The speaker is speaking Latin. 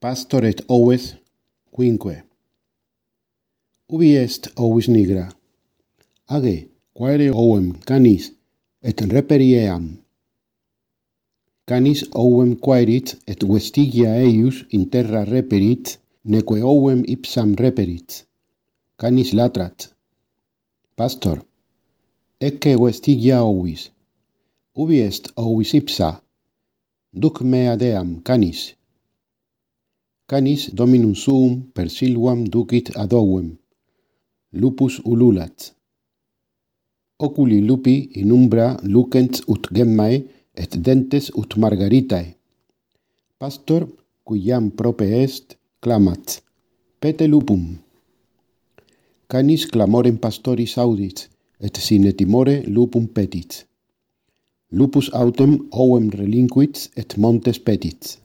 Pastor et oves quinque. Ubi est ovis nigra. Age, quaere ovem canis, et reperieam. Canis ovem quaerit, et vestigia eius in terra reperit, neque ovem ipsam reperit. Canis latrat. Pastor, ecce vestigia ovis. Ubi est ovis ipsa? Duc mea deam canis Canis dominum suum per silvam ducit ad ovem. Lupus ululat. Oculi lupi in umbra lucent ut gemmae et dentes ut margaritae. Pastor, cuiam prope est, clamat. Pete lupum. Canis clamorem pastoris audit, et sine timore lupum petit. Lupus autem ovem relinquit et montes petit.